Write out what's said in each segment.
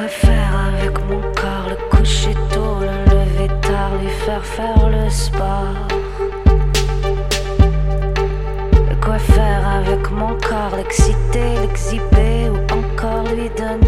quoi faire avec mon corps, le coucher tôt, le lever tard, lui faire faire le sport. De quoi faire avec mon corps, l'exciter, l'exhiber ou encore lui donner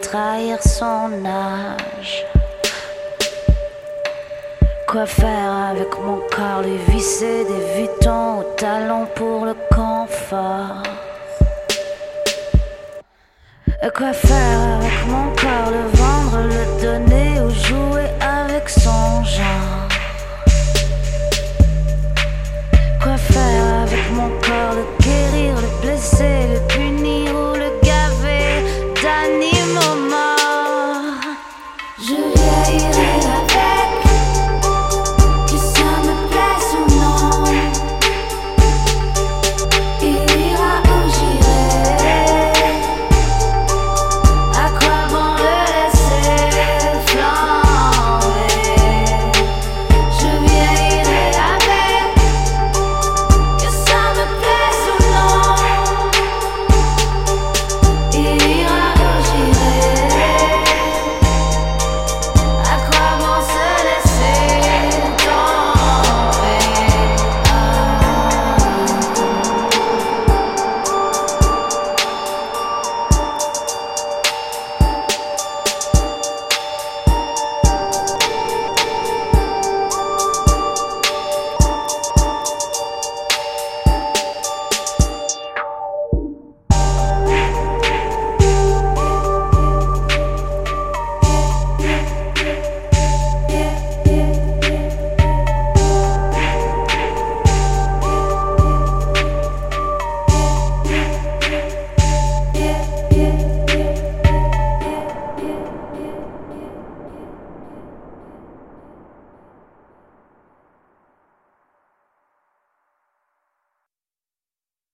trahir son âge. Quoi faire avec mon corps, les visser des vitons aux talons pour le confort. Quoi faire avec mon corps, le vendre, le donner ou jouer avec son genre? Quoi faire avec mon corps, le guérir, le blesser.